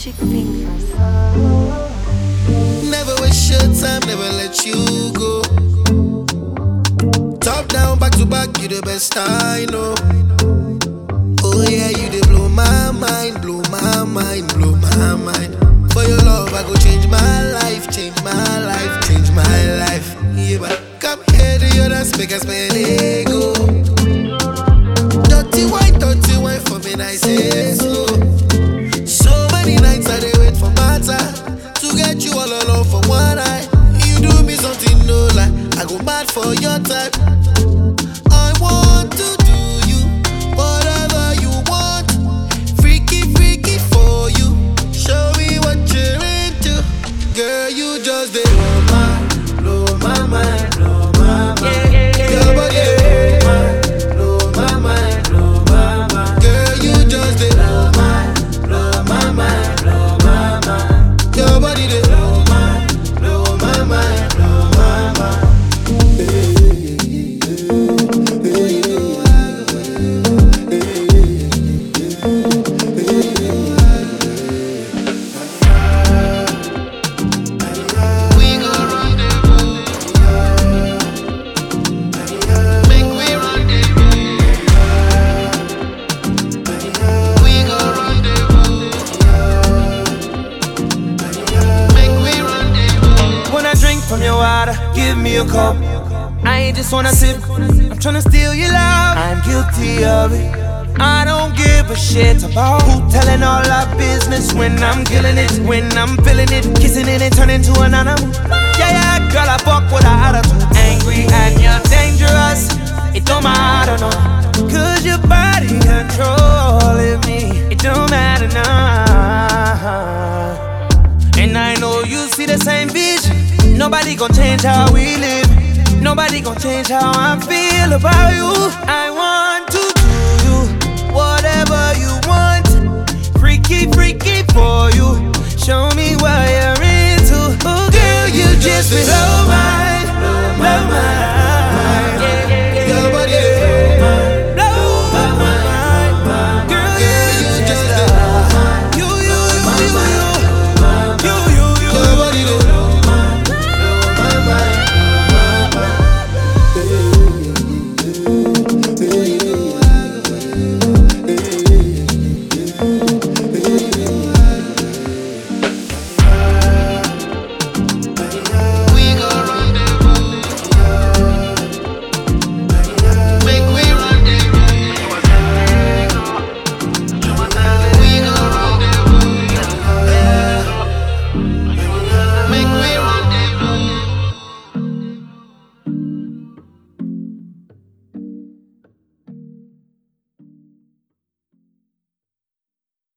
Magic fingers. Never waste your time, never let you go. Top down, back to back, you the best I know. Oh yeah, you they blow my mind, blow my mind, blow my mind. For your love, I go change my life, change my life, change my life. Yeah, but come here to your dance, make us spend ego. For from your water, give me a cup. I ain't just wanna sip, I'm tryna steal your love. I'm guilty of it. I don't give a shit about who telling all our business when I'm killing it, when I'm feeling it, kissing it and turning to an animal. Nobody gon' change how we live. Nobody gon' change how I feel about you. I want to